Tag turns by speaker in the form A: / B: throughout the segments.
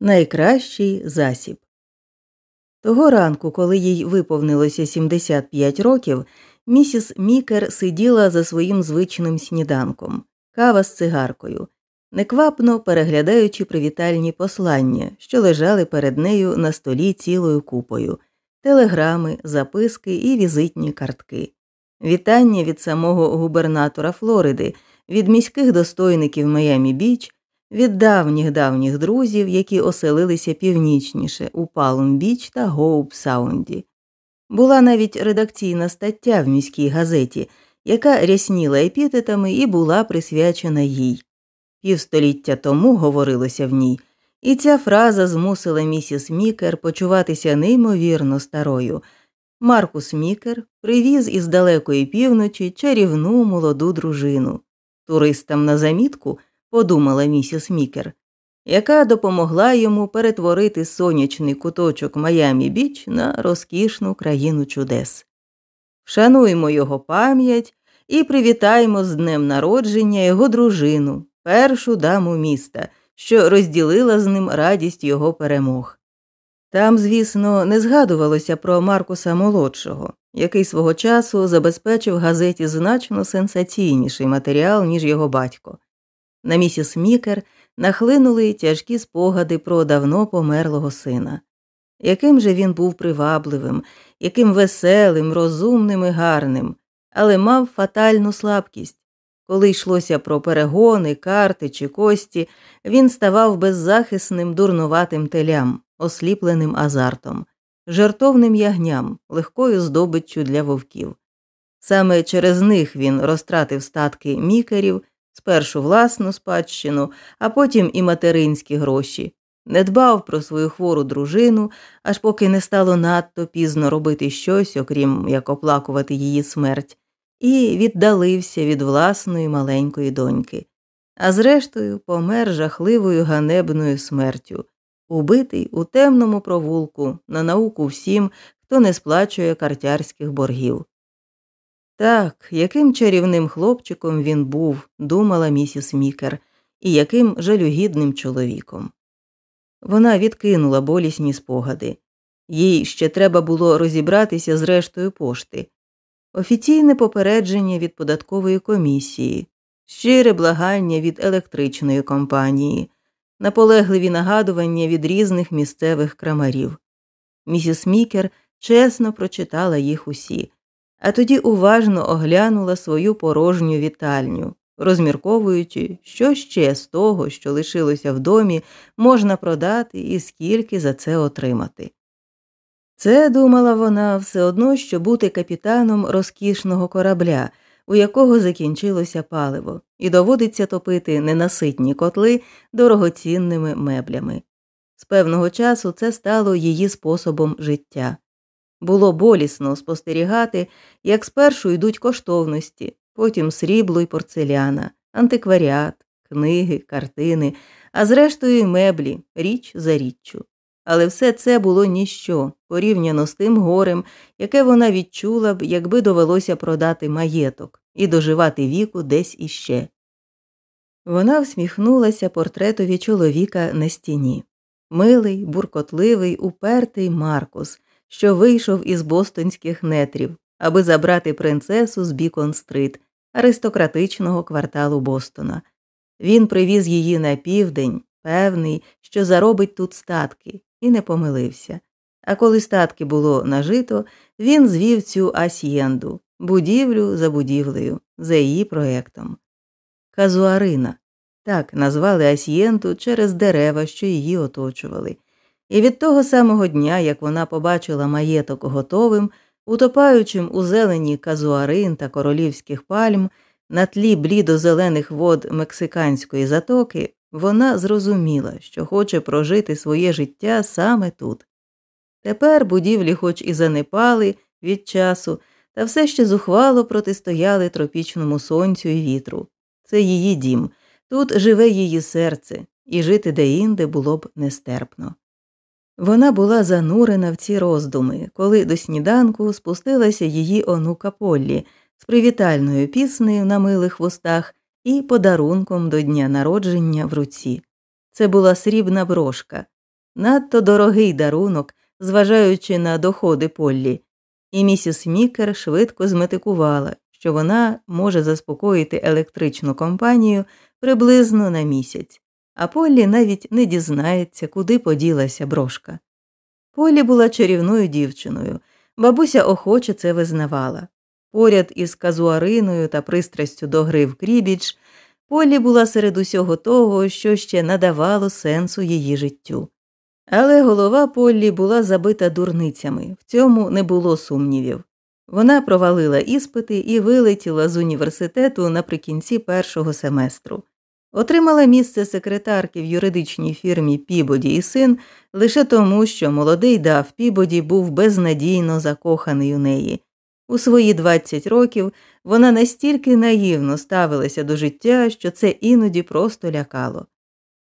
A: найкращий засіб. Того ранку, коли їй виповнилося 75 років, місіс Мікер сиділа за своїм звичним сніданком, кава з цигаркою, неквапно переглядаючи привітальні послання, що лежали перед нею на столі цілою купою, телеграми, записки і візитні картки. Вітання від самого губернатора Флориди, від міських достойників Майамі Біч від давніх давніх друзів, які оселилися північніше у Палм Біч та Гоуп Саунді. Була навіть редакційна стаття в міській газеті, яка рясніла епітетами і була присвячена їй. Півстоліття тому говорилося в ній, і ця фраза змусила місіс Мікер почуватися неймовірно старою. Маркус Мікер привіз із далекої півночі чарівну молоду дружину. Туристам на замітку подумала місіс Мікер, яка допомогла йому перетворити сонячний куточок Майамі Біч на розкішну країну чудес. Вшануємо його пам'ять і привітаємо з днем народження його дружину, першу даму міста, що розділила з ним радість його перемог. Там, звісно, не згадувалося про Маркуса молодшого, який свого часу забезпечив газеті значно сенсаційніший матеріал, ніж його батько. На місіс Мікер нахлинули тяжкі спогади про давно померлого сина. Яким же він був привабливим, яким веселим, розумним і гарним, але мав фатальну слабкість. Коли йшлося про перегони, карти чи кості, він ставав беззахисним дурнуватим телям, осліпленим азартом, жертовним ягням, легкою здобиччю для вовків. Саме через них він розтратив статки мікерів спершу власну спадщину, а потім і материнські гроші, не дбав про свою хвору дружину, аж поки не стало надто пізно робити щось, окрім як оплакувати її смерть, і віддалився від власної маленької доньки. А зрештою помер жахливою ганебною смертю, убитий у темному провулку на науку всім, хто не сплачує картярських боргів. Так, яким чарівним хлопчиком він був, думала місіс Мікер, і яким жалюгідним чоловіком. Вона відкинула болісні спогади. Їй ще треба було розібратися з рештою пошти, офіційне попередження від податкової комісії, щире благання від електричної компанії, наполегливі нагадування від різних місцевих крамарів. Місіс Мікер чесно прочитала їх усі а тоді уважно оглянула свою порожню вітальню, розмірковуючи, що ще з того, що лишилося в домі, можна продати і скільки за це отримати. Це, думала вона, все одно, що бути капітаном розкішного корабля, у якого закінчилося паливо, і доводиться топити ненаситні котли дорогоцінними меблями. З певного часу це стало її способом життя. Було болісно спостерігати, як спершу йдуть коштовності, потім срібло й порцеляна, антикваріат, книги, картини, а зрештою й меблі, річ за річчю. Але все це було ніщо порівняно з тим горем, яке вона відчула б, якби довелося продати маєток і доживати віку десь іще. Вона всміхнулася портретові чоловіка на стіні. Милий, буркотливий, упертий Маркус, що вийшов із бостонських нетрів, аби забрати принцесу з Бікон-стрит, аристократичного кварталу Бостона. Він привіз її на південь, певний, що заробить тут статки, і не помилився. А коли статки було нажито, він звів цю асьєнду, будівлю за будівлею, за її проектом. Казуарина так назвали асьєнту через дерева, що її оточували, і від того самого дня, як вона побачила маєток готовим, утопаючим у зелені казуарин та королівських пальм, на тлі блідо-зелених вод мексиканської затоки, вона зрозуміла, що хоче прожити своє життя саме тут. Тепер будівлі, хоч і занепали від часу, та все ще зухвало протистояли тропічному сонцю і вітру. Це її дім, тут живе її серце, і жити деінде було б нестерпно. Вона була занурена в ці роздуми, коли до сніданку спустилася її онука Поллі з привітальною піснею на милих вустах і подарунком до дня народження в руці. Це була срібна брошка, Надто дорогий дарунок, зважаючи на доходи Поллі, і місіс Мікер швидко зметикувала, що вона може заспокоїти електричну компанію приблизно на місяць, а Поллі навіть не дізнається, куди поділася брошка. Полі була чарівною дівчиною, бабуся охоче це визнавала. Поряд із казуариною та пристрастю до гри в крібіч, Полі була серед усього того, що ще надавало сенсу її життю. Але голова Поллі була забита дурницями, в цьому не було сумнівів. Вона провалила іспити і вилетіла з університету наприкінці першого семестру. Отримала місце секретарки в юридичній фірмі Пібоді і син лише тому, що молодий дав Пібоді був безнадійно закоханий у неї. У свої 20 років вона настільки наївно ставилася до життя, що це іноді просто лякало.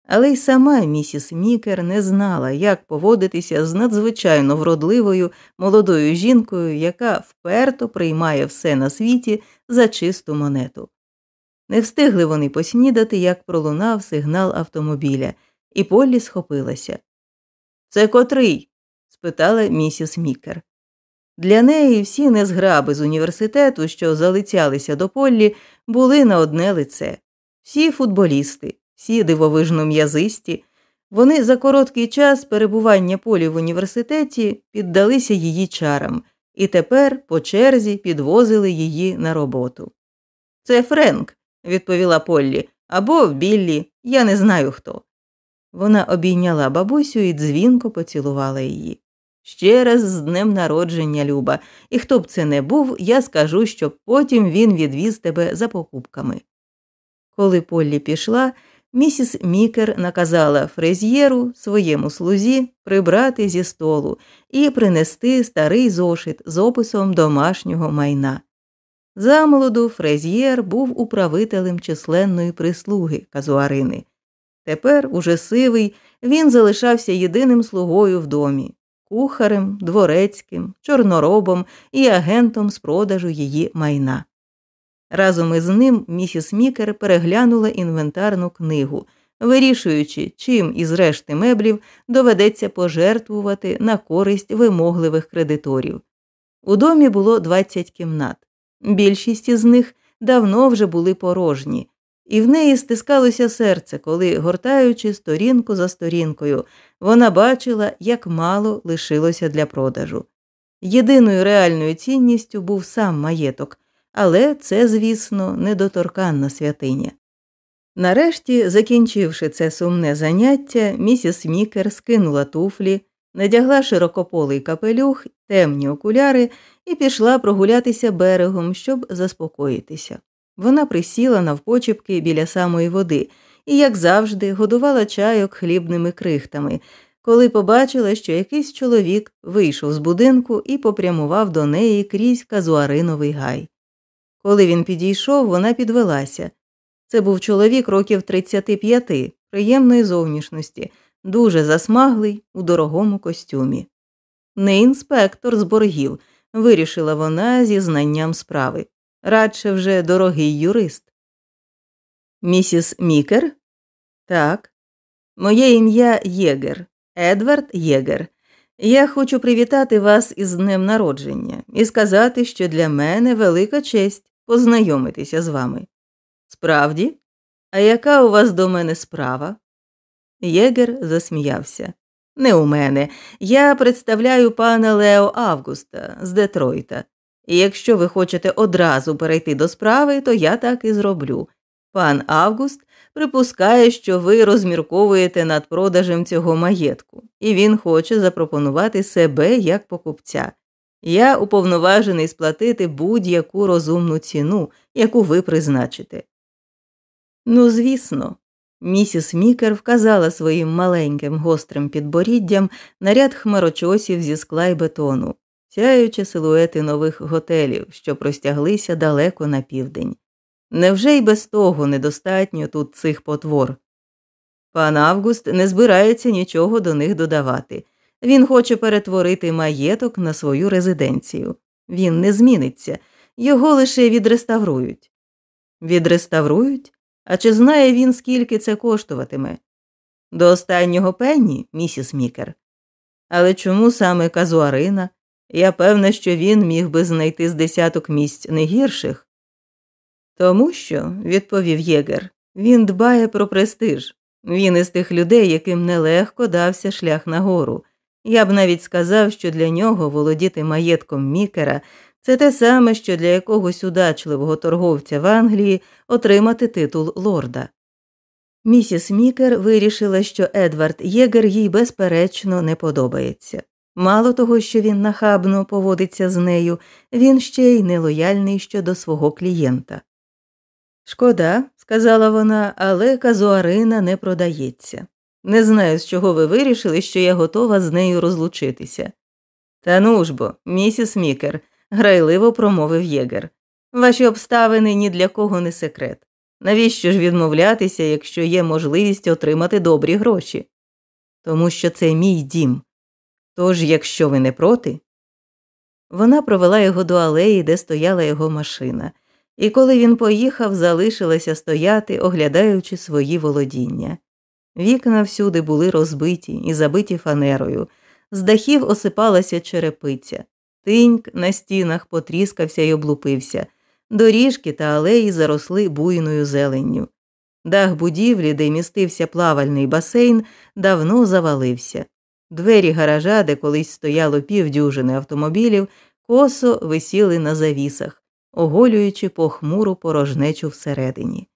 A: Але й сама місіс Мікер не знала, як поводитися з надзвичайно вродливою молодою жінкою, яка вперто приймає все на світі за чисту монету. Не встигли вони поснідати, як пролунав сигнал автомобіля, і Поллі схопилася. Це котрий? спитала місіс Мікер. Для неї всі незграби з університету, що залицялися до Поллі, були на одне лице всі футболісти, всі дивовижно м'язисті. Вони за короткий час перебування полі в університеті піддалися її чарам і тепер по черзі підвозили її на роботу. Це Френк, відповіла Поллі, або Біллі, я не знаю хто. Вона обійняла бабусю і дзвінко поцілувала її. Ще раз з днем народження, Люба, і хто б це не був, я скажу, щоб потім він відвіз тебе за покупками. Коли Поллі пішла, місіс Мікер наказала Фрезьєру своєму слузі прибрати зі столу і принести старий зошит з описом домашнього майна. Замолоду Фрезьєр був управителем численної прислуги казуарини. Тепер, уже сивий, він залишався єдиним слугою в домі кухарем, дворецьким, чорноробом і агентом з продажу її майна. Разом із ним місіс Мікер переглянула інвентарну книгу, вирішуючи, чим із решти меблів доведеться пожертвувати на користь вимогливих кредиторів. У домі було 20 кімнат. Більшість із них давно вже були порожні, і в неї стискалося серце, коли, гортаючи сторінку за сторінкою, вона бачила, як мало лишилося для продажу. Єдиною реальною цінністю був сам маєток, але це, звісно, недоторканна святиня. Нарешті, закінчивши це сумне заняття, місіс Мікер скинула туфлі, надягла широкополий капелюх, темні окуляри і пішла прогулятися берегом, щоб заспокоїтися. Вона присіла навпочепки біля самої води і, як завжди, годувала чайок хлібними крихтами, коли побачила, що якийсь чоловік вийшов з будинку і попрямував до неї крізь казуариновий гай. Коли він підійшов, вона підвелася. Це був чоловік років 35, приємної зовнішності, дуже засмаглий у дорогому костюмі. Не інспектор з боргів, вирішила вона зі знанням справи, радше вже дорогий юрист. Місіс Мікер? Так. Моє ім'я Єгер, Едвард Єгер. Я хочу привітати вас із днем народження і сказати, що для мене велика честь познайомитися з вами. Справді, а яка у вас до мене справа? Єгер засміявся. Не у мене. Я представляю пана Лео Августа з Детройта. І якщо ви хочете одразу перейти до справи, то я так і зроблю. Пан Август припускає, що ви розмірковуєте над продажем цього маєтку, і він хоче запропонувати себе як покупця. Я уповноважений сплатити будь-яку розумну ціну, яку ви призначите. Ну, звісно, місіс Мікер вказала своїм маленьким гострим підборіддям на ряд хмарочосів зі скла й бетону, сяючи силуети нових готелів, що простяглися далеко на південь. Невже й без того недостатньо тут цих потвор? Пан Август не збирається нічого до них додавати. Він хоче перетворити маєток на свою резиденцію. Він не зміниться, його лише відреставрують. Відреставрують? А чи знає він, скільки це коштуватиме? До останнього пенні, місіс Мікер. Але чому саме казуарина? Я певна, що він міг би знайти з десяток місць не гірших. Тому що, відповів Єгер, він дбає про престиж. Він із тих людей, яким нелегко дався шлях нагору. Я б навіть сказав, що для нього володіти маєтком Мікера це те саме, що для якогось удачливого торговця в Англії отримати титул лорда. Місіс Мікер вирішила, що Едвард Єгер їй безперечно не подобається. Мало того, що він нахабно поводиться з нею, він ще й нелояльний щодо свого клієнта. Шкода, сказала вона, але казуарина не продається. Не знаю, з чого ви вирішили, що я готова з нею розлучитися. Та ну ж бо, місіс Мікер, грайливо промовив Єгер. Ваші обставини ні для кого не секрет. Навіщо ж відмовлятися, якщо є можливість отримати добрі гроші? Тому що це мій дім. Тож, якщо ви не проти. Вона провела його до алеї, де стояла його машина, і коли він поїхав, залишилася стояти, оглядаючи свої володіння. Вікна всюди були розбиті і забиті фанерою, з дахів осипалася черепиця, тиньк на стінах потріскався й облупився, доріжки та алеї заросли буйною зеленню. Дах будівлі, де містився плавальний басейн, давно завалився. Двері гаража, де колись стояло півдюжини автомобілів, косо висіли на завісах, оголюючи похмуру порожнечу всередині.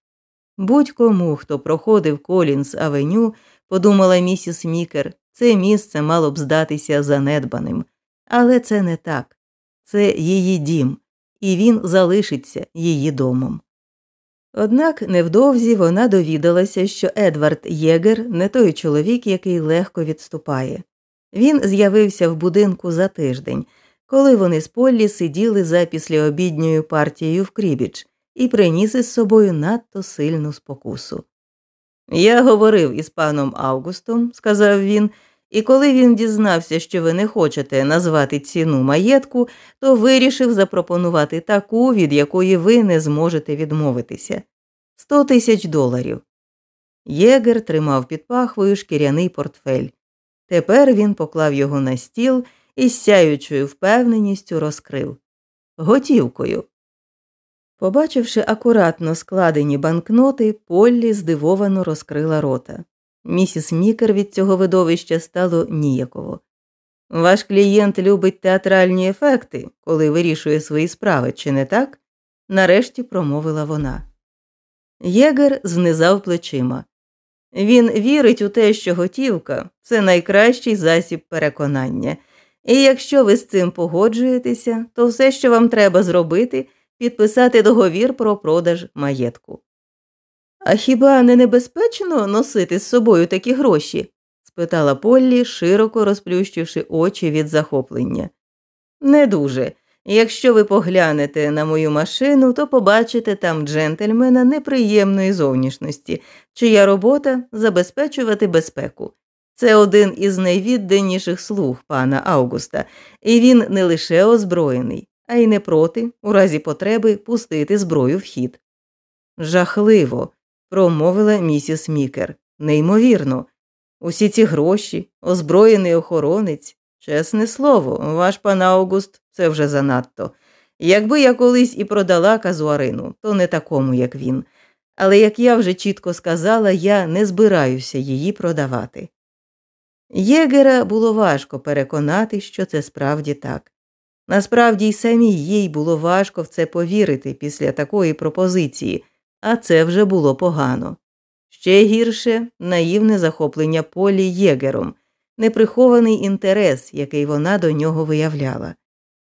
A: Будь-кому, хто проходив Колінс Авеню, подумала місіс Мікер, це місце мало б здатися занедбаним. Але це не так це її дім, і він залишиться її домом. Однак невдовзі вона довідалася, що Едвард Єгер не той чоловік, який легко відступає. Він з'явився в будинку за тиждень, коли вони з Поллі сиділи за післяобідньою партією в Крібіч і приніс із собою надто сильну спокусу. Я говорив із паном Августом, сказав він, і коли він дізнався, що ви не хочете назвати ціну маєтку, то вирішив запропонувати таку, від якої ви не зможете відмовитися сто тисяч доларів. Єгер тримав під пахвою шкіряний портфель. Тепер він поклав його на стіл і з сяючою впевненістю розкрив готівкою. Побачивши акуратно складені банкноти, Поллі здивовано розкрила рота. Місіс Мікер від цього видовища стало ніяково. Ваш клієнт любить театральні ефекти, коли вирішує свої справи, чи не так? нарешті промовила вона. Єгер знизав плечима. Він вірить у те, що готівка це найкращий засіб переконання, і якщо ви з цим погоджуєтеся, то все, що вам треба зробити, підписати договір про продаж маєтку. А хіба не небезпечно носити з собою такі гроші? спитала Поллі, широко розплющивши очі від захоплення. Не дуже. Якщо ви поглянете на мою машину, то побачите там джентльмена неприємної зовнішності, чия робота забезпечувати безпеку. Це один із найвідданіших слуг пана Августа, і він не лише озброєний, а й не проти, у разі потреби, пустити зброю в хід. Жахливо, промовила місіс Мікер. Неймовірно. Усі ці гроші, озброєний охоронець, чесне слово, ваш пан Аугуст це вже занадто. Якби я колись і продала казуарину, то не такому, як він. Але як я вже чітко сказала, я не збираюся її продавати. Єгера було важко переконати, що це справді так. Насправді й самій їй було важко в це повірити після такої пропозиції, а це вже було погано. Ще гірше наївне захоплення Полі Єгером, неприхований інтерес, який вона до нього виявляла.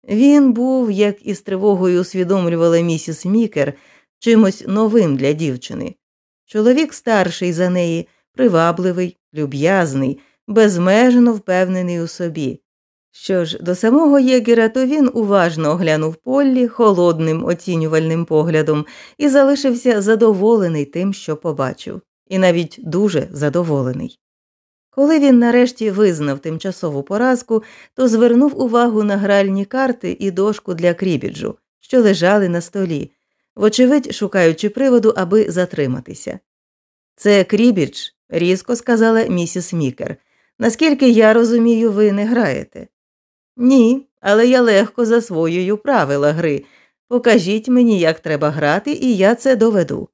A: Він був, як із тривогою усвідомлювала місіс Мікер, чимось новим для дівчини. Чоловік старший за неї, привабливий, люб'язний, безмежно впевнений у собі. Що ж, до самого єгера, то він уважно оглянув Поллі холодним оцінювальним поглядом і залишився задоволений тим, що побачив, і навіть дуже задоволений. Коли він нарешті визнав тимчасову поразку, то звернув увагу на гральні карти і дошку для крібіджу, що лежали на столі, вочевидь, шукаючи приводу, аби затриматися. Це крібідж, різко сказала місіс Мікер. Наскільки я розумію, ви не граєте? Ні, але я легко засвоюю правила гри. Покажіть мені, як треба грати, і я це доведу.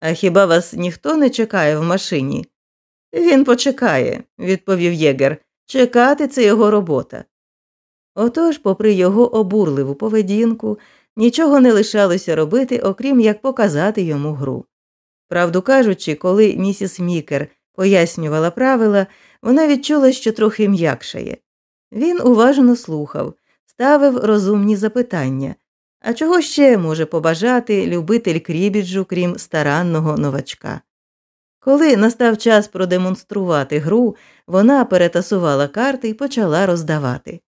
A: А хіба вас ніхто не чекає в машині? Він почекає, відповів Єгер. Чекати це його робота. Отож, попри його обурливу поведінку, нічого не лишалося робити, окрім як показати йому гру. Правду кажучи, коли місіс Мікер пояснювала правила, вона відчула, що трохи м'якшає. Він уважно слухав, ставив розумні запитання. А чого ще може побажати любитель крібіджу, крім старанного новачка? Коли настав час продемонструвати гру, вона перетасувала карти і почала роздавати.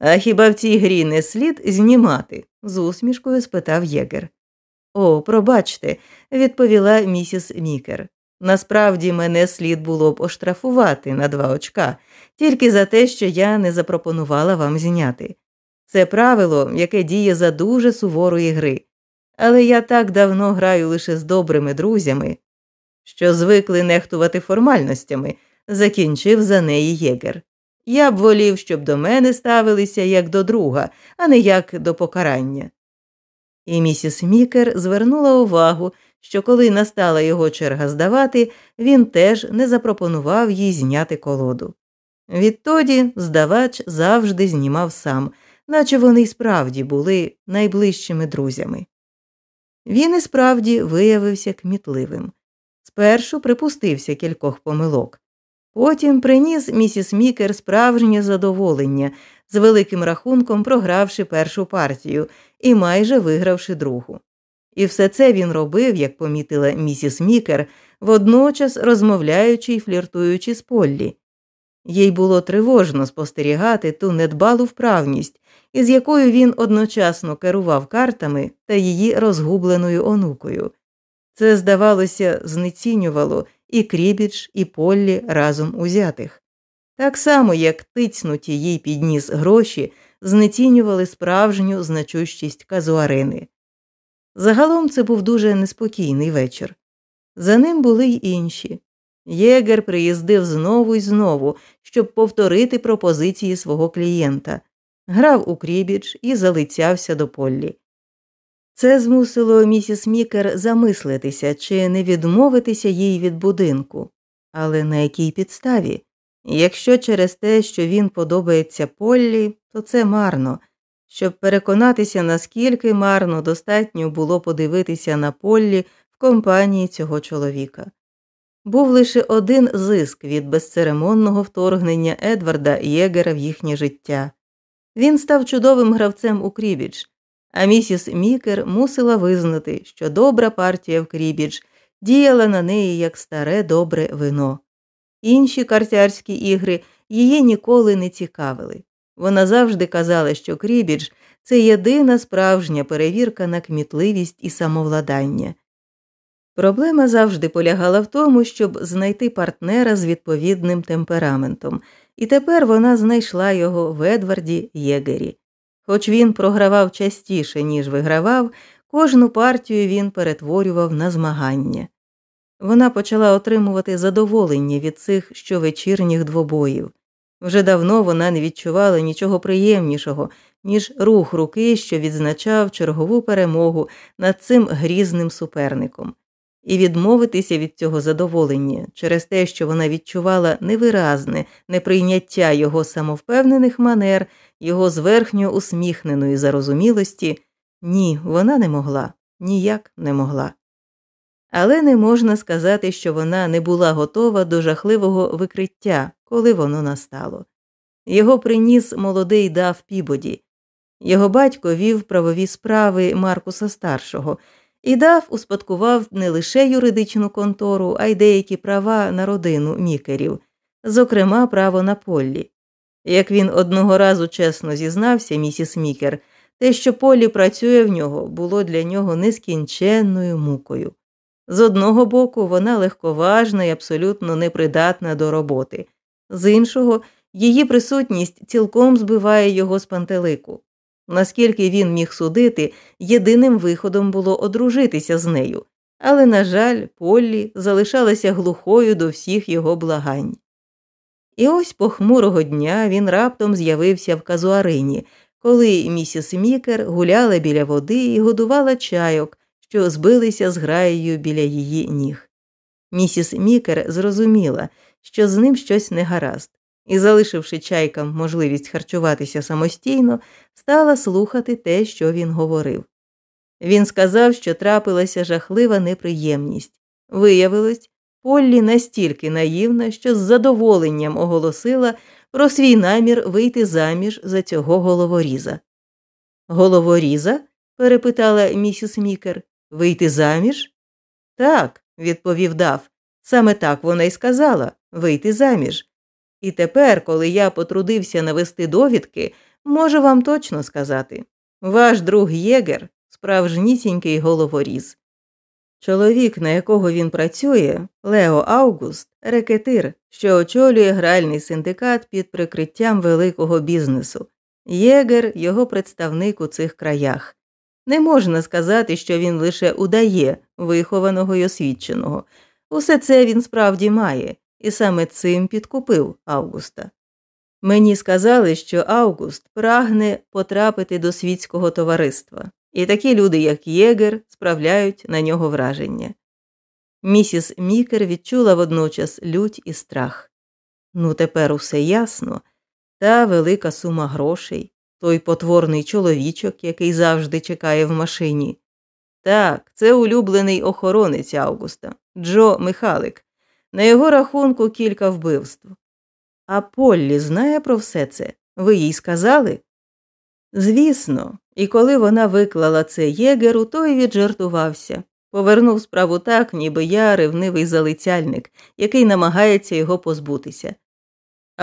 A: А хіба в цій грі не слід знімати? з усмішкою спитав Єгер. О, пробачте, відповіла місіс Мікер. Насправді мене слід було б оштрафувати на два очка, тільки за те, що я не запропонувала вам зняти. Це правило, яке діє за дуже суворої гри. Але я так давно граю лише з добрими друзями, що звикли нехтувати формальностями, закінчив за неї єгер. Я б волів, щоб до мене ставилися як до друга, а не як до покарання. І місіс Мікер звернула увагу, що коли настала його черга здавати, він теж не запропонував їй зняти колоду. Відтоді здавач завжди знімав сам, наче вони й справді були найближчими друзями. Він і справді виявився кмітливим. Спершу припустився кількох помилок, потім приніс місіс Мікер справжнє задоволення, з великим рахунком програвши першу партію і майже вигравши другу. І все це він робив, як помітила місіс Мікер, водночас розмовляючи й фліртуючи з Поллі. Їй було тривожно спостерігати ту недбалу вправність, із якою він одночасно керував картами та її розгубленою онукою. Це, здавалося, знецінювало і крібіч, і Поллі разом узятих. Так само, як тицнуті їй підніс гроші, знецінювали справжню значущість казуарини. Загалом це був дуже неспокійний вечір. За ним були й інші. Єгер приїздив знову і знову, щоб повторити пропозиції свого клієнта, грав у крібіч і залицявся до Поллі. Це змусило місіс Мікер замислитися, чи не відмовитися їй від будинку, але на якій підставі? Якщо через те, що він подобається Поллі, то це марно. Щоб переконатися, наскільки марно достатньо було подивитися на Поллі в компанії цього чоловіка. Був лише один зиск від безцеремонного вторгнення Едварда Єгера в їхнє життя. Він став чудовим гравцем у крібідж, а місіс Мікер мусила визнати, що добра партія в крібідж діяла на неї як старе добре вино. Інші картярські ігри її ніколи не цікавили. Вона завжди казала, що крібідж це єдина справжня перевірка на кмітливість і самовладання. Проблема завжди полягала в тому, щоб знайти партнера з відповідним темпераментом, і тепер вона знайшла його в Едварді Єгері. Хоч він програвав частіше, ніж вигравав, кожну партію він перетворював на змагання. Вона почала отримувати задоволення від цих щовечірніх двобоїв. Вже давно вона не відчувала нічого приємнішого, ніж рух руки, що відзначав чергову перемогу над цим грізним суперником, і відмовитися від цього задоволення через те, що вона відчувала невиразне неприйняття його самовпевнених манер, його зверхньо усміхненої зарозумілості, ні, вона не могла, ніяк не могла. Але не можна сказати, що вона не була готова до жахливого викриття, коли воно настало. Його приніс молодий дав Пібоді. Його батько вів правові справи Маркуса старшого, і дав успадкував не лише юридичну контору, а й деякі права на родину мікерів, зокрема право на Поллі. Як він одного разу чесно зізнався, місіс Мікер, те, що Поллі працює в нього, було для нього нескінченною мукою. З одного боку, вона легковажна і абсолютно непридатна до роботи, з іншого, її присутність цілком збиває його з пантелику. Наскільки він міг судити, єдиним виходом було одружитися з нею, але, на жаль, Поллі залишалася глухою до всіх його благань. І ось похмурого дня він раптом з'явився в казуарині, коли місіс Мікер гуляла біля води і годувала чайок, що збилися з граєю біля її ніг. Місіс Мікер зрозуміла, що з ним щось не гаразд, і, залишивши чайкам можливість харчуватися самостійно, стала слухати те, що він говорив. Він сказав, що трапилася жахлива неприємність. Виявилось, Поллі настільки наївна, що з задоволенням оголосила про свій намір вийти заміж за цього головоріза. Головоріза? перепитала місіс Мікер. Вийти заміж? Так, відповів Дав. Саме так вона й сказала вийти заміж. І тепер, коли я потрудився навести довідки, можу вам точно сказати ваш друг Єгер справжнісінький головоріз. Чоловік, на якого він працює, Лео Аугуст, рекетир, що очолює гральний синдикат під прикриттям великого бізнесу. Єгер його представник у цих краях. Не можна сказати, що він лише удає вихованого й освіченого. Усе це він справді має, і саме цим підкупив Августа. Мені сказали, що Август прагне потрапити до світського товариства, і такі люди, як Єгер, справляють на нього враження. Місіс Мікер відчула водночас лють і страх. Ну, тепер усе ясно та велика сума грошей, той потворний чоловічок, який завжди чекає в машині. Так, це улюблений охоронець Августа, Джо Михалик. На його рахунку кілька вбивств. А Поллі знає про все це? Ви їй сказали? Звісно, і коли вона виклала це єгеру, той віджартувався, повернув справу так, ніби я ревнивий залицяльник, який намагається його позбутися.